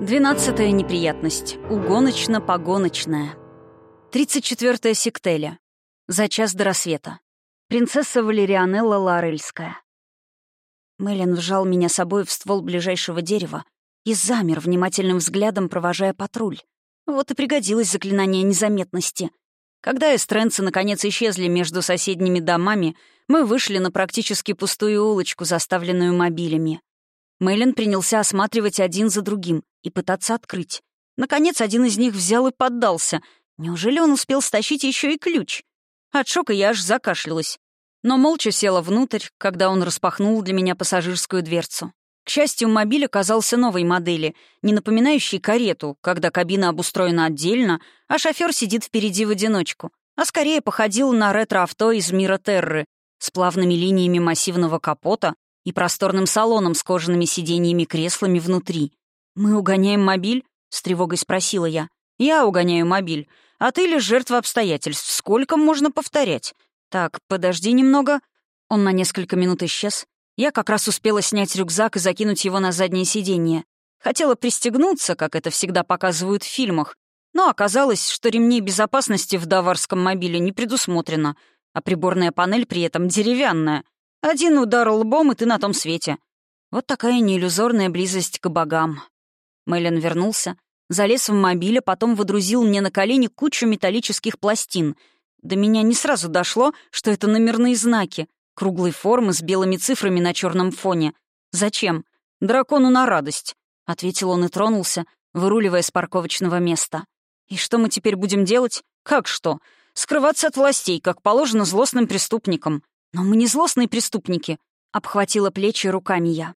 Двенадцатая неприятность. Угоночно-погоночная. Тридцать четвертая сектеля. За час до рассвета. Принцесса Валерианелла Ларельская. Мэлен вжал меня собой в ствол ближайшего дерева и замер, внимательным взглядом провожая патруль. Вот и пригодилось заклинание незаметности. Когда эстренцы наконец исчезли между соседними домами, мы вышли на практически пустую улочку, заставленную мобилями. Мэлен принялся осматривать один за другим и пытаться открыть. Наконец, один из них взял и поддался. Неужели он успел стащить еще и ключ? От шока я аж закашлялась. Но молча села внутрь, когда он распахнул для меня пассажирскую дверцу. К счастью, мобиль оказался новой модели, не напоминающей карету, когда кабина обустроена отдельно, а шофер сидит впереди в одиночку, а скорее походил на ретро-авто из мира Терры с плавными линиями массивного капота и просторным салоном с кожаными сиденьями-креслами внутри. «Мы угоняем мобиль?» — с тревогой спросила я. «Я угоняю мобиль. А ты лишь жертва обстоятельств. Сколько можно повторять? Так, подожди немного. Он на несколько минут исчез. Я как раз успела снять рюкзак и закинуть его на заднее сиденье. Хотела пристегнуться, как это всегда показывают в фильмах, но оказалось, что ремней безопасности в даварском мобиле не предусмотрено, а приборная панель при этом деревянная. Один удар лбом, и ты на том свете. Вот такая неиллюзорная близость к богам. Мэлен вернулся, Залез в мобиль, а потом выдрузил мне на колени кучу металлических пластин. До меня не сразу дошло, что это номерные знаки, круглой формы с белыми цифрами на черном фоне. «Зачем? Дракону на радость», — ответил он и тронулся, выруливая с парковочного места. «И что мы теперь будем делать? Как что? Скрываться от властей, как положено злостным преступникам. Но мы не злостные преступники», — обхватила плечи руками я.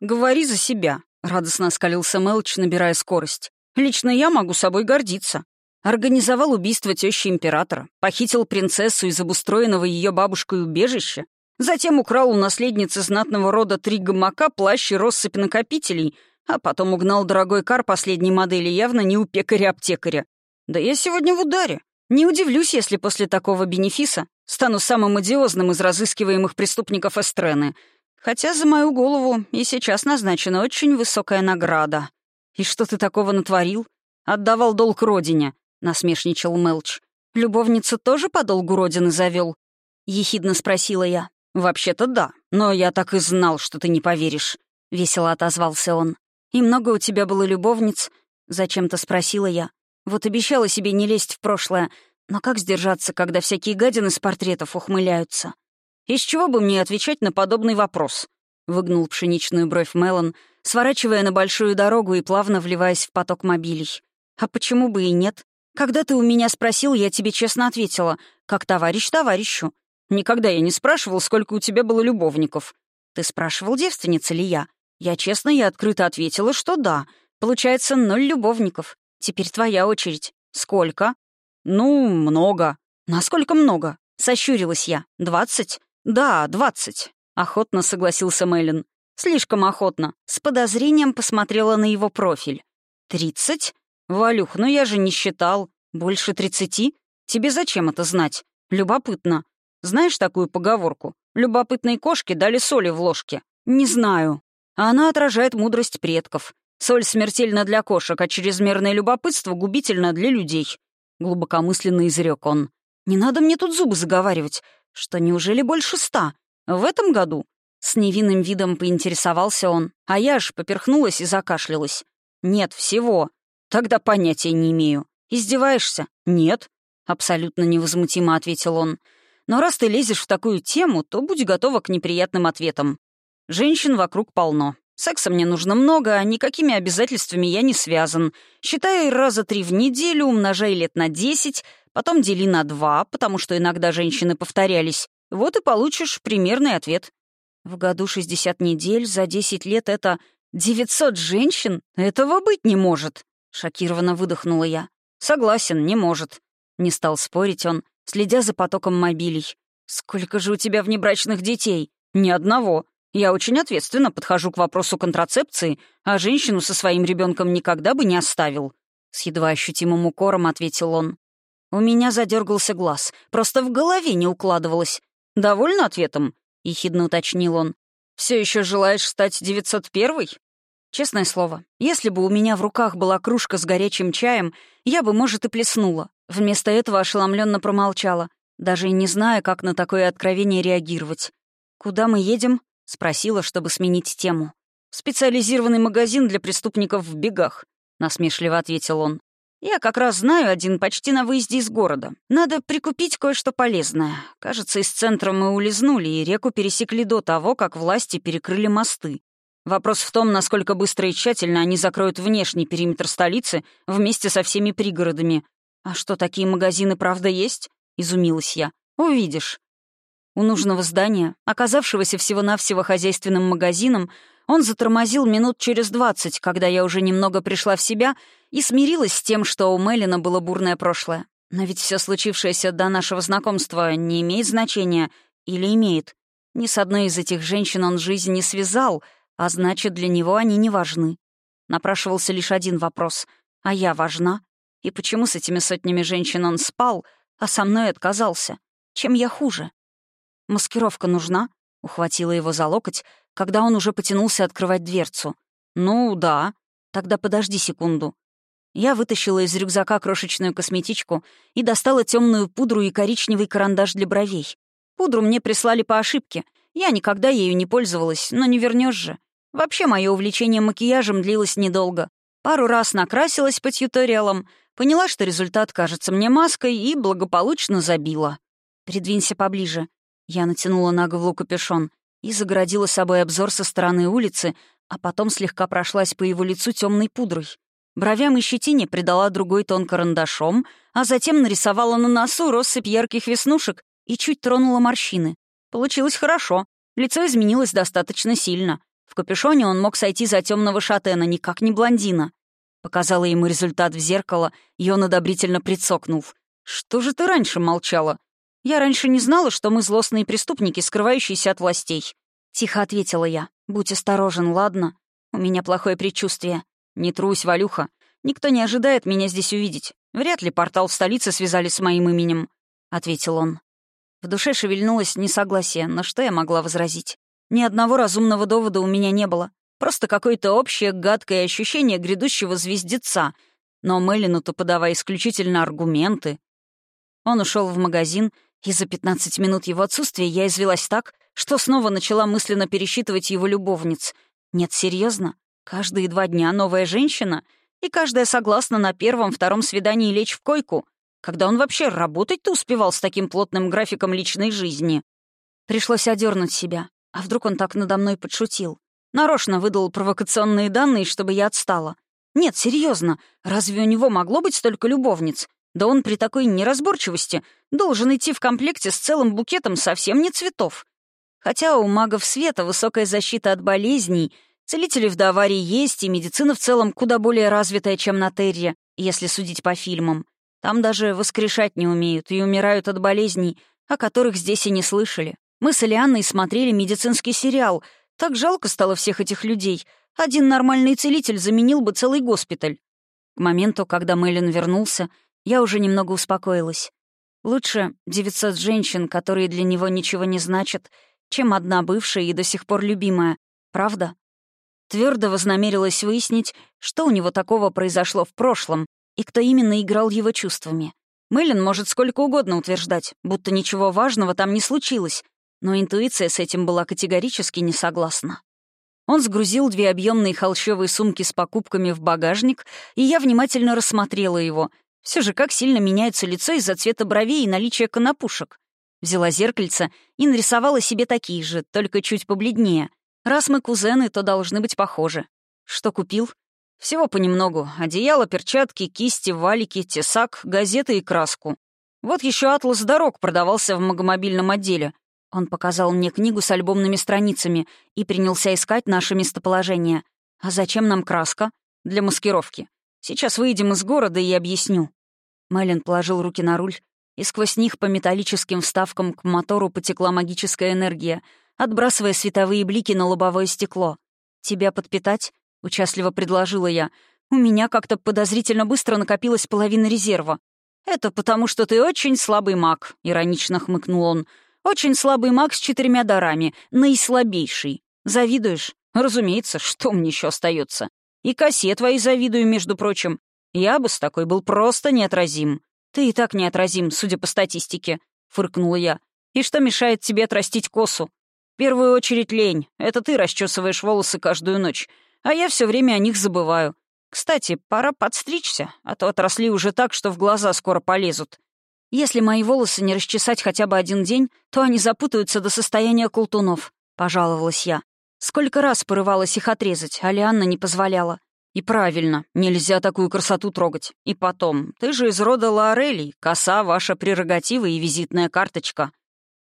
«Говори за себя», — радостно оскалился Мелч, набирая скорость. Лично я могу собой гордиться. Организовал убийство тещи императора, похитил принцессу из обустроенного ее бабушкой убежища, затем украл у наследницы знатного рода три гамака, плащ и россыпь накопителей, а потом угнал дорогой кар последней модели явно не у пекаря-аптекаря. Да я сегодня в ударе. Не удивлюсь, если после такого бенефиса стану самым одиозным из разыскиваемых преступников Эстрены. Хотя за мою голову и сейчас назначена очень высокая награда. «И что ты такого натворил?» «Отдавал долг родине», — насмешничал Мелч. «Любовницу тоже по долгу родины завел? ехидно спросила я. «Вообще-то да, но я так и знал, что ты не поверишь», — весело отозвался он. «И много у тебя было любовниц?» — зачем-то спросила я. «Вот обещала себе не лезть в прошлое, но как сдержаться, когда всякие гадины с портретов ухмыляются?» «Из чего бы мне отвечать на подобный вопрос?» — выгнул пшеничную бровь Мелон, сворачивая на большую дорогу и плавно вливаясь в поток мобилей. «А почему бы и нет? Когда ты у меня спросил, я тебе честно ответила, как товарищ товарищу. Никогда я не спрашивал, сколько у тебя было любовников. Ты спрашивал, девственница ли я? Я честно и открыто ответила, что да. Получается, ноль любовников. Теперь твоя очередь. Сколько? Ну, много. Насколько много? Сощурилась я. Двадцать? Да, двадцать. Охотно согласился Мэлен. Слишком охотно. С подозрением посмотрела на его профиль. «Тридцать? Валюх, ну я же не считал. Больше тридцати? Тебе зачем это знать? Любопытно. Знаешь такую поговорку? Любопытные кошки дали соли в ложке. Не знаю. Она отражает мудрость предков. Соль смертельна для кошек, а чрезмерное любопытство губительно для людей. Глубокомысленно изрек он. Не надо мне тут зубы заговаривать. Что, неужели больше ста? В этом году? С невинным видом поинтересовался он, а я аж поперхнулась и закашлялась. «Нет, всего. Тогда понятия не имею. Издеваешься?» «Нет», — абсолютно невозмутимо ответил он. «Но раз ты лезешь в такую тему, то будь готова к неприятным ответам. Женщин вокруг полно. Секса мне нужно много, а никакими обязательствами я не связан. Считай раза три в неделю, умножай лет на десять, потом дели на два, потому что иногда женщины повторялись. Вот и получишь примерный ответ. В году 60 недель, за 10 лет это 900 женщин? Этого быть не может!» Шокированно выдохнула я. «Согласен, не может». Не стал спорить он, следя за потоком мобилей. «Сколько же у тебя внебрачных детей?» «Ни одного. Я очень ответственно подхожу к вопросу контрацепции, а женщину со своим ребенком никогда бы не оставил». С едва ощутимым укором ответил он. У меня задергался глаз, просто в голове не укладывалось. «Довольно ответом?» — ехидно уточнил он. Все еще желаешь стать 901-й? Честное слово, если бы у меня в руках была кружка с горячим чаем, я бы, может, и плеснула. Вместо этого ошеломленно промолчала, даже и не зная, как на такое откровение реагировать. «Куда мы едем?» — спросила, чтобы сменить тему. «Специализированный магазин для преступников в бегах», — насмешливо ответил он. «Я как раз знаю один почти на выезде из города. Надо прикупить кое-что полезное. Кажется, из центра мы улизнули и реку пересекли до того, как власти перекрыли мосты. Вопрос в том, насколько быстро и тщательно они закроют внешний периметр столицы вместе со всеми пригородами. А что, такие магазины правда есть?» — изумилась я. «Увидишь». У нужного здания, оказавшегося всего-навсего хозяйственным магазином, он затормозил минут через двадцать, когда я уже немного пришла в себя и смирилась с тем, что у Мелина было бурное прошлое. Но ведь все случившееся до нашего знакомства не имеет значения или имеет. Ни с одной из этих женщин он жизнь не связал, а значит, для него они не важны. Напрашивался лишь один вопрос. А я важна? И почему с этими сотнями женщин он спал, а со мной отказался? Чем я хуже? «Маскировка нужна?» — ухватила его за локоть, когда он уже потянулся открывать дверцу. «Ну, да. Тогда подожди секунду». Я вытащила из рюкзака крошечную косметичку и достала темную пудру и коричневый карандаш для бровей. Пудру мне прислали по ошибке. Я никогда ею не пользовалась, но не вернешь же. Вообще, мое увлечение макияжем длилось недолго. Пару раз накрасилась по тьюториалам, поняла, что результат кажется мне маской, и благополучно забила. «Придвинься поближе». Я натянула на голову капюшон и загородила собой обзор со стороны улицы, а потом слегка прошлась по его лицу темной пудрой. Бровям и щетине придала другой тон карандашом, а затем нарисовала на носу россыпь ярких веснушек и чуть тронула морщины. Получилось хорошо. Лицо изменилось достаточно сильно. В капюшоне он мог сойти за темного шатена, никак не блондина. Показала ему результат в зеркало, и он одобрительно прицокнув. «Что же ты раньше молчала?» «Я раньше не знала, что мы злостные преступники, скрывающиеся от властей». Тихо ответила я. «Будь осторожен, ладно? У меня плохое предчувствие. Не трусь, Валюха. Никто не ожидает меня здесь увидеть. Вряд ли портал в столице связали с моим именем», — ответил он. В душе шевельнулось несогласие, но что я могла возразить? Ни одного разумного довода у меня не было. Просто какое-то общее гадкое ощущение грядущего звездеца. Но Мелину-то подавая исключительно аргументы. Он ушел в магазин, и за 15 минут его отсутствия я извелась так, что снова начала мысленно пересчитывать его любовниц. Нет, серьезно, каждые два дня новая женщина, и каждая согласна на первом-втором свидании лечь в койку, когда он вообще работать-то успевал с таким плотным графиком личной жизни. Пришлось одернуть себя. А вдруг он так надо мной подшутил? Нарочно выдал провокационные данные, чтобы я отстала. Нет, серьезно, разве у него могло быть столько любовниц? Да он при такой неразборчивости должен идти в комплекте с целым букетом совсем не цветов. Хотя у магов света высокая защита от болезней, целители в Даваре есть, и медицина в целом куда более развитая, чем на Терре, если судить по фильмам. Там даже воскрешать не умеют и умирают от болезней, о которых здесь и не слышали. Мы с Элианной смотрели медицинский сериал. Так жалко стало всех этих людей. Один нормальный целитель заменил бы целый госпиталь. К моменту, когда Мэлен вернулся, я уже немного успокоилась. Лучше 900 женщин, которые для него ничего не значат, чем одна бывшая и до сих пор любимая. Правда? Твердо вознамерилась выяснить, что у него такого произошло в прошлом и кто именно играл его чувствами. Мэлен может сколько угодно утверждать, будто ничего важного там не случилось, но интуиция с этим была категорически не согласна. Он сгрузил две объемные холщовые сумки с покупками в багажник, и я внимательно рассмотрела его, все же как сильно меняется лицо из-за цвета бровей и наличия конопушек. Взяла зеркальце и нарисовала себе такие же, только чуть побледнее. Раз мы кузены, то должны быть похожи. Что купил? Всего понемногу. Одеяло, перчатки, кисти, валики, тесак, газеты и краску. Вот еще атлас дорог продавался в магомобильном отделе. Он показал мне книгу с альбомными страницами и принялся искать наше местоположение. А зачем нам краска? Для маскировки. Сейчас выйдем из города и объясню». Мэлен положил руки на руль, и сквозь них по металлическим вставкам к мотору потекла магическая энергия, отбрасывая световые блики на лобовое стекло. «Тебя подпитать?» — участливо предложила я. «У меня как-то подозрительно быстро накопилась половина резерва». «Это потому, что ты очень слабый маг», — иронично хмыкнул он. «Очень слабый маг с четырьмя дарами, наислабейший. Завидуешь? Разумеется, что мне еще остается? И косе твоей завидую, между прочим. Я бы с такой был просто неотразим. Ты и так неотразим, судя по статистике, — фыркнула я. И что мешает тебе отрастить косу? В первую очередь лень. Это ты расчесываешь волосы каждую ночь. А я все время о них забываю. Кстати, пора подстричься, а то отросли уже так, что в глаза скоро полезут. Если мои волосы не расчесать хотя бы один день, то они запутаются до состояния колтунов», — пожаловалась я. Сколько раз порывалась их отрезать, а Лианна не позволяла. И правильно, нельзя такую красоту трогать. И потом, ты же из рода Лаорелей, коса — ваша прерогатива и визитная карточка.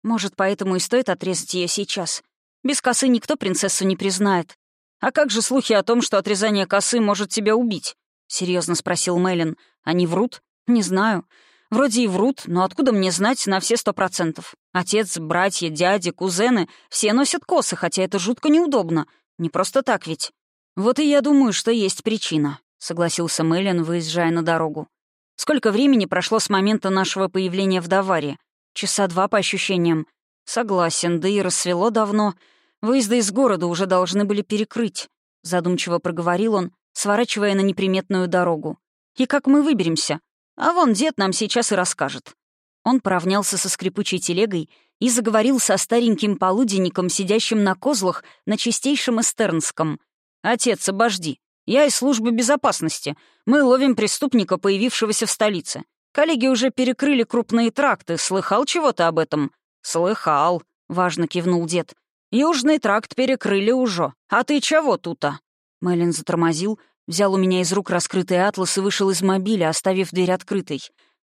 Может, поэтому и стоит отрезать ее сейчас. Без косы никто принцессу не признает. А как же слухи о том, что отрезание косы может тебя убить? Серьезно спросил Мэлен. Они врут? Не знаю. Вроде и врут, но откуда мне знать на все сто процентов? Отец, братья, дяди, кузены — все носят косы, хотя это жутко неудобно. Не просто так ведь. Вот и я думаю, что есть причина, — согласился Мэлен, выезжая на дорогу. Сколько времени прошло с момента нашего появления в Даваре? Часа два по ощущениям. Согласен, да и рассвело давно. Выезды из города уже должны были перекрыть. Задумчиво проговорил он, сворачивая на неприметную дорогу. И как мы выберемся? А вон дед нам сейчас и расскажет». Он поравнялся со скрипучей телегой и заговорил со стареньким полуденником, сидящим на козлах на чистейшем эстернском. «Отец, обожди. Я из службы безопасности. Мы ловим преступника, появившегося в столице. Коллеги уже перекрыли крупные тракты. Слыхал чего-то об этом?» «Слыхал», — важно кивнул дед. «Южный тракт перекрыли уже. А ты чего тут-то?» Мэлен затормозил, Взял у меня из рук раскрытый атлас и вышел из мобиля, оставив дверь открытой.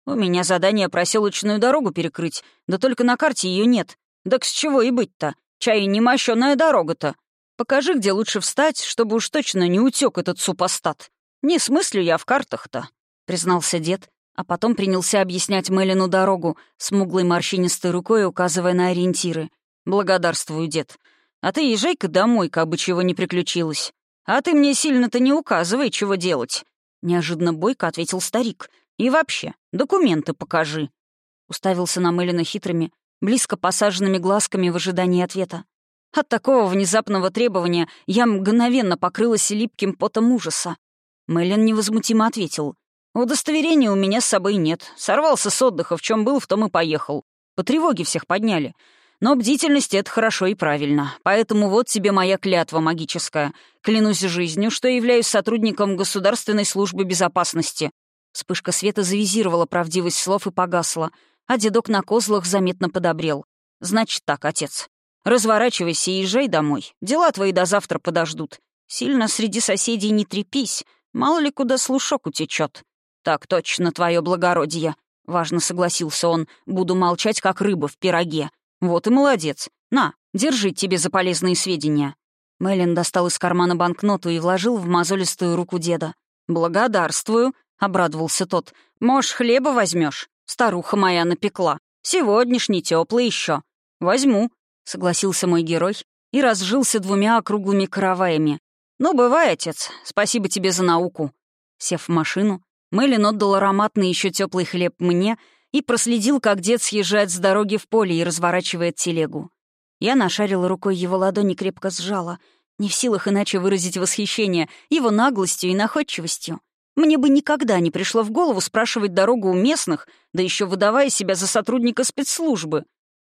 «У меня задание проселочную дорогу перекрыть, да только на карте ее нет. Так с чего и быть-то? Чай не мощёная дорога-то. Покажи, где лучше встать, чтобы уж точно не утек этот супостат. Не смыслю я в картах-то», — признался дед, а потом принялся объяснять Мелину дорогу, смуглой морщинистой рукой указывая на ориентиры. «Благодарствую, дед. А ты езжай-ка домой, как бы чего не приключилось. «А ты мне сильно-то не указывай, чего делать», — неожиданно бойко ответил старик. «И вообще, документы покажи». Уставился на Мэлина хитрыми, близко посаженными глазками в ожидании ответа. От такого внезапного требования я мгновенно покрылась липким потом ужаса. Мэлен невозмутимо ответил. «Удостоверения у меня с собой нет. Сорвался с отдыха, в чем был, в том и поехал. По тревоге всех подняли. Но бдительность — это хорошо и правильно. Поэтому вот тебе моя клятва магическая. Клянусь жизнью, что являюсь сотрудником Государственной службы безопасности». Вспышка света завизировала правдивость слов и погасла, а дедок на козлах заметно подобрел. «Значит так, отец. Разворачивайся и езжай домой. Дела твои до завтра подождут. Сильно среди соседей не трепись. Мало ли куда слушок утечет. «Так точно, твое благородие», — важно согласился он. «Буду молчать, как рыба в пироге. «Вот и молодец. На, держи тебе за полезные сведения». Мэлен достал из кармана банкноту и вложил в мозолистую руку деда. «Благодарствую», — обрадовался тот. «Может, хлеба возьмешь? Старуха моя напекла. Сегодняшний теплый еще. «Возьму», — согласился мой герой и разжился двумя округлыми караваями. «Ну, бывай, отец. Спасибо тебе за науку». Сев в машину, Мэлен отдал ароматный еще теплый хлеб мне — и проследил, как дед съезжает с дороги в поле и разворачивает телегу. Я нашарила рукой его ладони крепко сжала, не в силах иначе выразить восхищение его наглостью и находчивостью. Мне бы никогда не пришло в голову спрашивать дорогу у местных, да еще выдавая себя за сотрудника спецслужбы.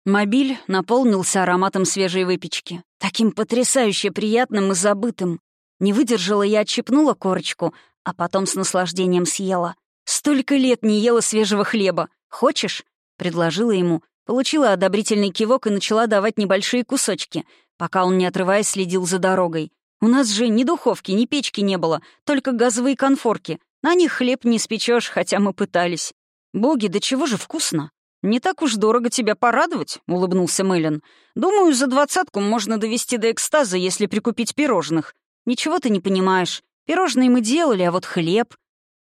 Мобиль наполнился ароматом свежей выпечки, таким потрясающе приятным и забытым. Не выдержала я, отщипнула корочку, а потом с наслаждением съела. Столько лет не ела свежего хлеба. «Хочешь?» — предложила ему, получила одобрительный кивок и начала давать небольшие кусочки, пока он, не отрываясь, следил за дорогой. «У нас же ни духовки, ни печки не было, только газовые конфорки. На них хлеб не спечешь, хотя мы пытались. Боги, да чего же вкусно!» «Не так уж дорого тебя порадовать», — улыбнулся Мэлен. «Думаю, за двадцатку можно довести до экстаза, если прикупить пирожных. Ничего ты не понимаешь. Пирожные мы делали, а вот хлеб...»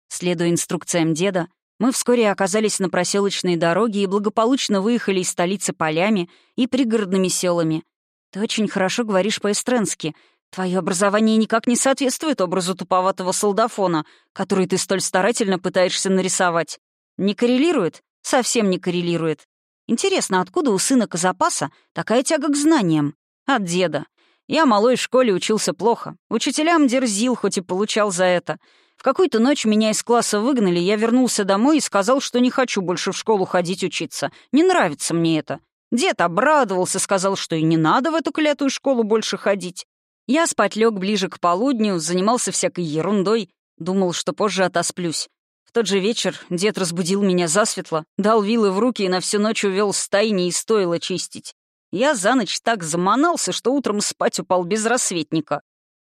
Следуя инструкциям деда, мы вскоре оказались на проселочной дороге и благополучно выехали из столицы полями и пригородными селами. Ты очень хорошо говоришь по-эстренски. Твое образование никак не соответствует образу туповатого солдафона, который ты столь старательно пытаешься нарисовать. Не коррелирует? Совсем не коррелирует. Интересно, откуда у сына Казапаса такая тяга к знаниям? От деда. Я малой в школе учился плохо. Учителям дерзил, хоть и получал за это. В какую-то ночь меня из класса выгнали, я вернулся домой и сказал, что не хочу больше в школу ходить учиться. Не нравится мне это. Дед обрадовался, сказал, что и не надо в эту клятую школу больше ходить. Я спать лег ближе к полудню, занимался всякой ерундой, думал, что позже отосплюсь. В тот же вечер дед разбудил меня засветло, дал вилы в руки и на всю ночь увел стайни и стоило чистить. Я за ночь так заманался, что утром спать упал без рассветника.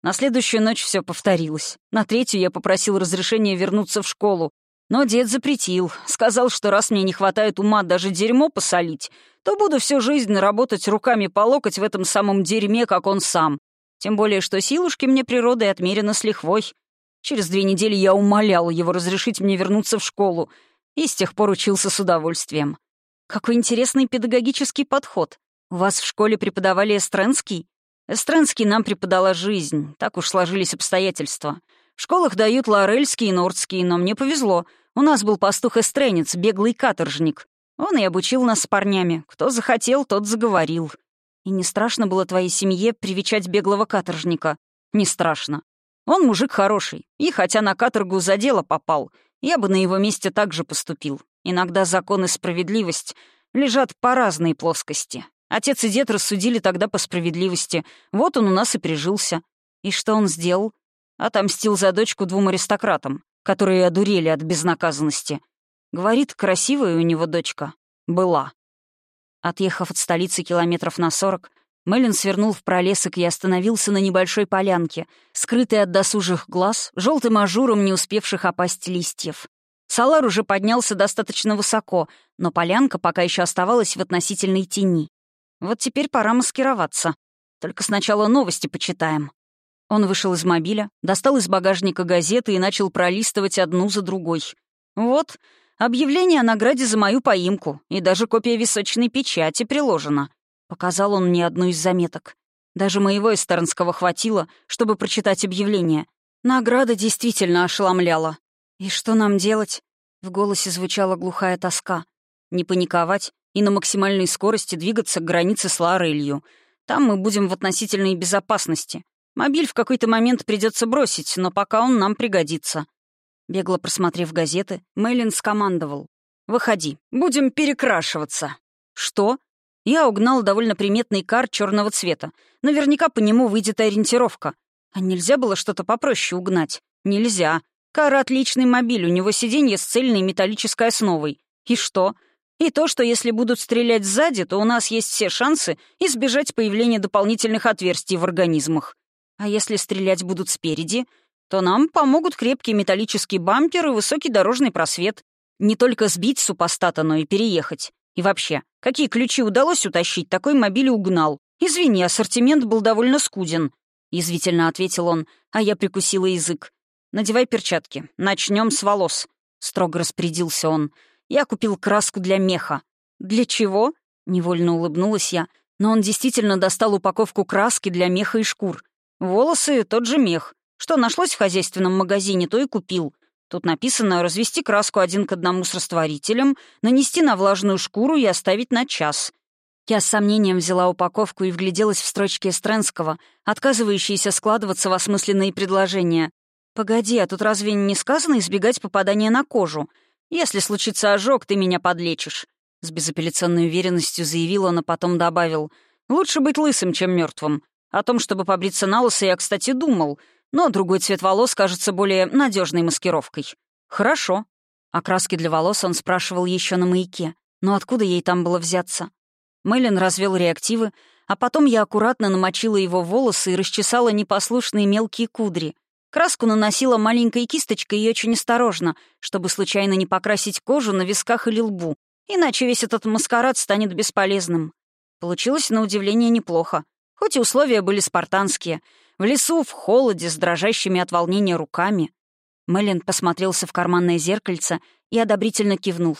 На следующую ночь все повторилось. На третью я попросил разрешения вернуться в школу. Но дед запретил. Сказал, что раз мне не хватает ума даже дерьмо посолить, то буду всю жизнь работать руками по локоть в этом самом дерьме, как он сам. Тем более, что силушки мне природой отмерены с лихвой. Через две недели я умолял его разрешить мне вернуться в школу, и с тех пор учился с удовольствием. Какой интересный педагогический подход. У вас в школе преподавали эстренский? Эстренский нам преподала жизнь, так уж сложились обстоятельства. В школах дают лорельский и нордский, но мне повезло. У нас был пастух-эстренец, беглый каторжник. Он и обучил нас с парнями. Кто захотел, тот заговорил. И не страшно было твоей семье привечать беглого каторжника? Не страшно. Он мужик хороший, и хотя на каторгу за дело попал, я бы на его месте так же поступил. Иногда закон и справедливость лежат по разные плоскости. Отец и дед рассудили тогда по справедливости. Вот он у нас и прижился. И что он сделал? Отомстил за дочку двум аристократам, которые одурели от безнаказанности. Говорит, красивая у него дочка. Была. Отъехав от столицы километров на сорок, Мэлен свернул в пролесок и остановился на небольшой полянке, скрытой от досужих глаз, желтым ажуром не успевших опасть листьев. Салар уже поднялся достаточно высоко, но полянка пока еще оставалась в относительной тени. Вот теперь пора маскироваться. Только сначала новости почитаем. Он вышел из мобиля, достал из багажника газеты и начал пролистывать одну за другой. Вот, объявление о награде за мою поимку, и даже копия височной печати приложена. Показал он мне одну из заметок. Даже моего эстернского хватило, чтобы прочитать объявление. Награда действительно ошеломляла. «И что нам делать?» В голосе звучала глухая тоска. «Не паниковать, и на максимальной скорости двигаться к границе с Ларелью. Там мы будем в относительной безопасности. Мобиль в какой-то момент придется бросить, но пока он нам пригодится». Бегло просмотрев газеты, Мэйлин скомандовал. «Выходи, будем перекрашиваться». «Что?» Я угнал довольно приметный кар черного цвета. Наверняка по нему выйдет ориентировка. А нельзя было что-то попроще угнать? Нельзя. Кар — отличный мобиль, у него сиденье с цельной металлической основой. И что? И то, что если будут стрелять сзади, то у нас есть все шансы избежать появления дополнительных отверстий в организмах. А если стрелять будут спереди, то нам помогут крепкий металлический бампер и высокий дорожный просвет. Не только сбить супостата, но и переехать. И вообще, какие ключи удалось утащить, такой мобиль угнал. Извини, ассортимент был довольно скуден. Язвительно ответил он, а я прикусила язык. «Надевай перчатки. Начнем с волос», — строго распорядился он. Я купил краску для меха. Для чего? Невольно улыбнулась я, но он действительно достал упаковку краски для меха и шкур. Волосы — тот же мех. Что нашлось в хозяйственном магазине, то и купил. Тут написано развести краску один к одному с растворителем, нанести на влажную шкуру и оставить на час. Я с сомнением взяла упаковку и вгляделась в строчки Эстренского, отказывающиеся складываться в осмысленные предложения. «Погоди, а тут разве не сказано избегать попадания на кожу? Если случится ожог, ты меня подлечишь», — с безапелляционной уверенностью заявил он, а потом добавил. «Лучше быть лысым, чем мертвым. О том, чтобы побриться на лысо, я, кстати, думал, но другой цвет волос кажется более надежной маскировкой». «Хорошо». Окраски для волос он спрашивал еще на маяке. Но откуда ей там было взяться? Мэлен развел реактивы, а потом я аккуратно намочила его волосы и расчесала непослушные мелкие кудри. Краску наносила маленькой кисточкой и очень осторожно, чтобы случайно не покрасить кожу на висках или лбу, иначе весь этот маскарад станет бесполезным. Получилось, на удивление, неплохо. Хоть и условия были спартанские. В лесу, в холоде, с дрожащими от волнения руками. Мэлен посмотрелся в карманное зеркальце и одобрительно кивнул.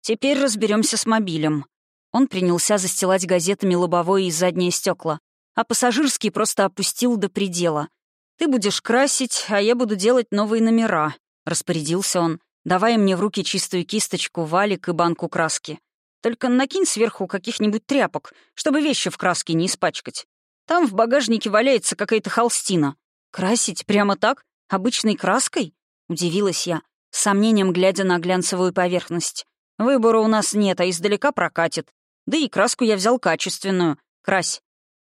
«Теперь разберемся с мобилем». Он принялся застилать газетами лобовое и заднее стекла, а пассажирский просто опустил до предела — «Ты будешь красить, а я буду делать новые номера», — распорядился он, давая мне в руки чистую кисточку, валик и банку краски. «Только накинь сверху каких-нибудь тряпок, чтобы вещи в краске не испачкать». Там в багажнике валяется какая-то холстина. Красить прямо так? Обычной краской?» — удивилась я, с сомнением глядя на глянцевую поверхность. «Выбора у нас нет, а издалека прокатит. Да и краску я взял качественную. Крась».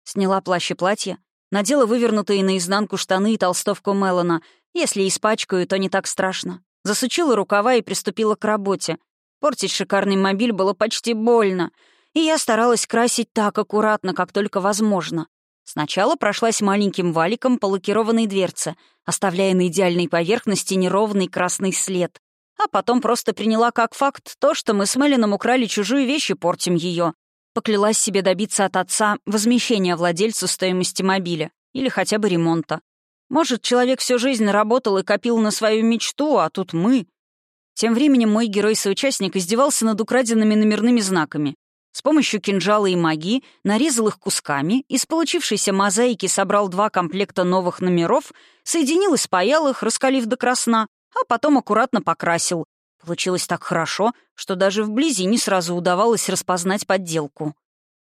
Сняла плащ и платье, надела вывернутые наизнанку штаны и толстовку Мелана. Если испачкаю, то не так страшно. Засучила рукава и приступила к работе. Портить шикарный мобиль было почти больно, и я старалась красить так аккуратно, как только возможно. Сначала прошлась маленьким валиком по лакированной дверце, оставляя на идеальной поверхности неровный красный след. А потом просто приняла как факт то, что мы с Мелином украли чужую вещь и портим ее. Поклялась себе добиться от отца возмещения владельцу стоимости мобиля или хотя бы ремонта. Может, человек всю жизнь работал и копил на свою мечту, а тут мы. Тем временем мой герой-соучастник издевался над украденными номерными знаками. С помощью кинжала и магии нарезал их кусками, из получившейся мозаики собрал два комплекта новых номеров, соединил и спаял их, раскалив до красна, а потом аккуратно покрасил. Получилось так хорошо, что даже вблизи не сразу удавалось распознать подделку.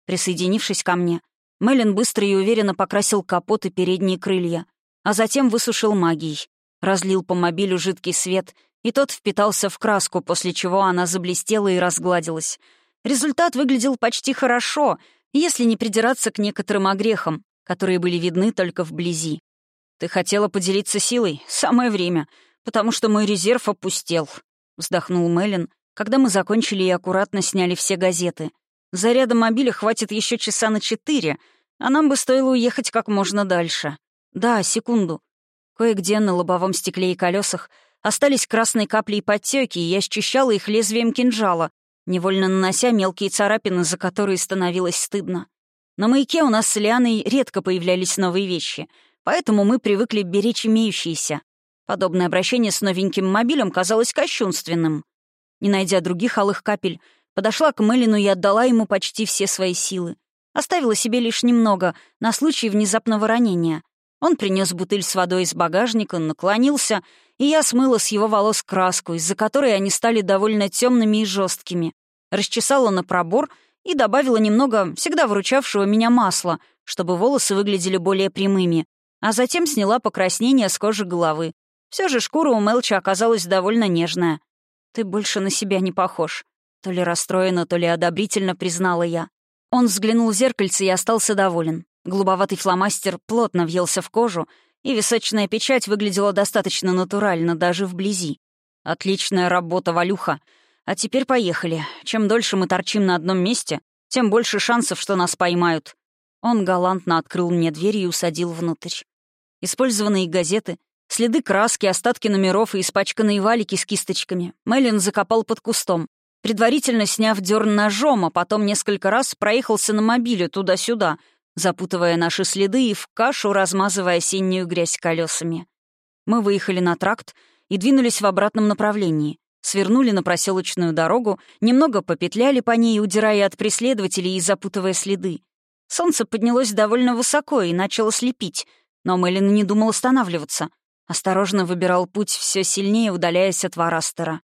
Присоединившись ко мне, Мелин быстро и уверенно покрасил капот и передние крылья, а затем высушил магией. Разлил по мобилю жидкий свет, и тот впитался в краску, после чего она заблестела и разгладилась — Результат выглядел почти хорошо, если не придираться к некоторым огрехам, которые были видны только вблизи. «Ты хотела поделиться силой? Самое время, потому что мой резерв опустел», — вздохнул Меллин, когда мы закончили и аккуратно сняли все газеты. «Заряда мобиля хватит еще часа на четыре, а нам бы стоило уехать как можно дальше. Да, секунду. Кое-где на лобовом стекле и колесах остались красные капли и подтеки, и я счищала их лезвием кинжала, невольно нанося мелкие царапины, за которые становилось стыдно. На маяке у нас с Лианой редко появлялись новые вещи, поэтому мы привыкли беречь имеющиеся. Подобное обращение с новеньким мобилем казалось кощунственным. Не найдя других алых капель, подошла к Мелину и отдала ему почти все свои силы. Оставила себе лишь немного, на случай внезапного ранения. Он принес бутыль с водой из багажника, наклонился — и я смыла с его волос краску, из-за которой они стали довольно темными и жесткими. Расчесала на пробор и добавила немного всегда выручавшего меня масла, чтобы волосы выглядели более прямыми, а затем сняла покраснение с кожи головы. Все же шкура у Мелча оказалась довольно нежная. «Ты больше на себя не похож», — то ли расстроенно, то ли одобрительно признала я. Он взглянул в зеркальце и остался доволен. Голубоватый фломастер плотно въелся в кожу, и височная печать выглядела достаточно натурально даже вблизи. Отличная работа, Валюха. А теперь поехали. Чем дольше мы торчим на одном месте, тем больше шансов, что нас поймают. Он галантно открыл мне дверь и усадил внутрь. Использованные газеты, следы краски, остатки номеров и испачканные валики с кисточками Мэлен закопал под кустом, предварительно сняв дерн ножом, а потом несколько раз проехался на мобиле туда-сюда — запутывая наши следы и в кашу размазывая осеннюю грязь колесами. Мы выехали на тракт и двинулись в обратном направлении. Свернули на проселочную дорогу, немного попетляли по ней, удирая от преследователей и запутывая следы. Солнце поднялось довольно высоко и начало слепить, но Мэлен не думал останавливаться. Осторожно выбирал путь, все сильнее удаляясь от Варастера.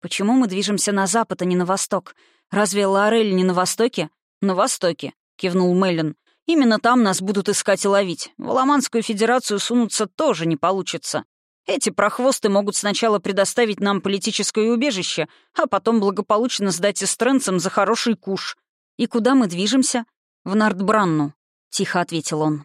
«Почему мы движемся на запад, а не на восток? Разве Лорель не на востоке?» «На востоке», — кивнул Мэлен. Именно там нас будут искать и ловить. В Ломанскую Федерацию сунуться тоже не получится. Эти прохвосты могут сначала предоставить нам политическое убежище, а потом благополучно сдать эстренцам за хороший куш. И куда мы движемся? В Нардбранну, — тихо ответил он.